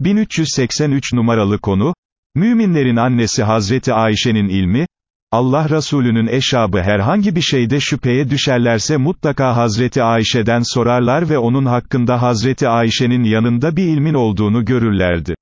1383 numaralı konu, Müminlerin annesi Hazreti Ayşe'nin ilmi, Allah Resulü'nün eşabı herhangi bir şeyde şüpheye düşerlerse mutlaka Hazreti Ayşe'den sorarlar ve onun hakkında Hazreti Ayşe'nin yanında bir ilmin olduğunu görürlerdi.